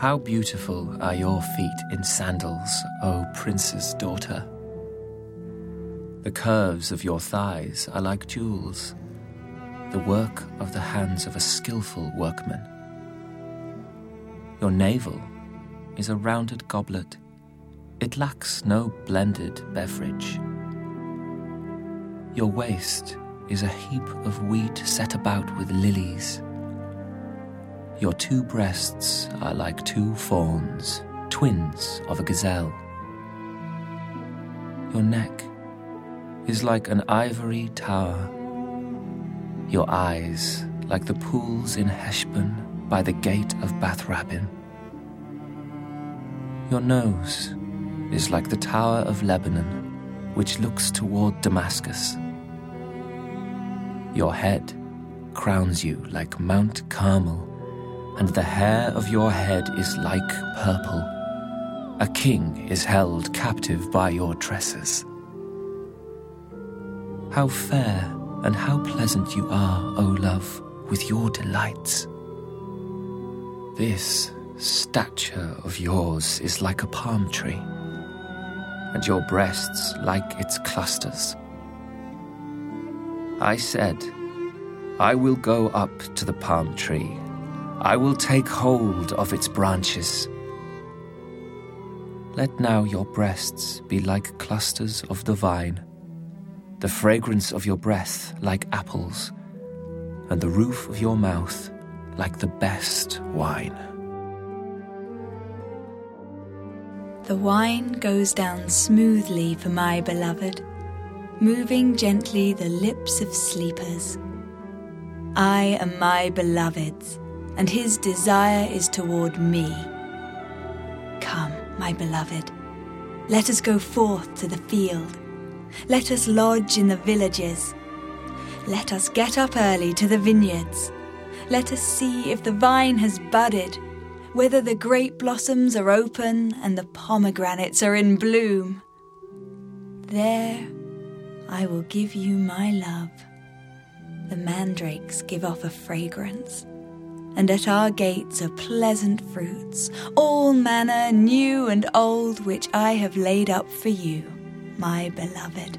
How beautiful are your feet in sandals, O prince's daughter. The curves of your thighs are like jewels, the work of the hands of a skilful workman. Your navel is a rounded goblet, it lacks no blended beverage. Your waist is a heap of wheat set about with lilies. Your two breasts are like two fawns, twins of a gazelle. Your neck is like an ivory tower. Your eyes like the pools in Heshbon by the gate of Bath-rabbim. Your nose is like the tower of Lebanon, which looks toward Damascus. Your head crowns you like Mount Carmel and the hair of your head is like purple. A king is held captive by your tresses. How fair and how pleasant you are, O love, with your delights. This stature of yours is like a palm tree, and your breasts like its clusters. I said, I will go up to the palm tree I will take hold of its branches. Let now your breasts be like clusters of the vine, the fragrance of your breath like apples, and the roof of your mouth like the best wine. The wine goes down smoothly for my beloved, moving gently the lips of sleepers. I am my beloved's and his desire is toward me. Come, my beloved, let us go forth to the field. Let us lodge in the villages. Let us get up early to the vineyards. Let us see if the vine has budded, whether the grape blossoms are open and the pomegranates are in bloom. There I will give you my love. The mandrakes give off a fragrance and at our gates are pleasant fruits, all manner new and old, which I have laid up for you, my beloved.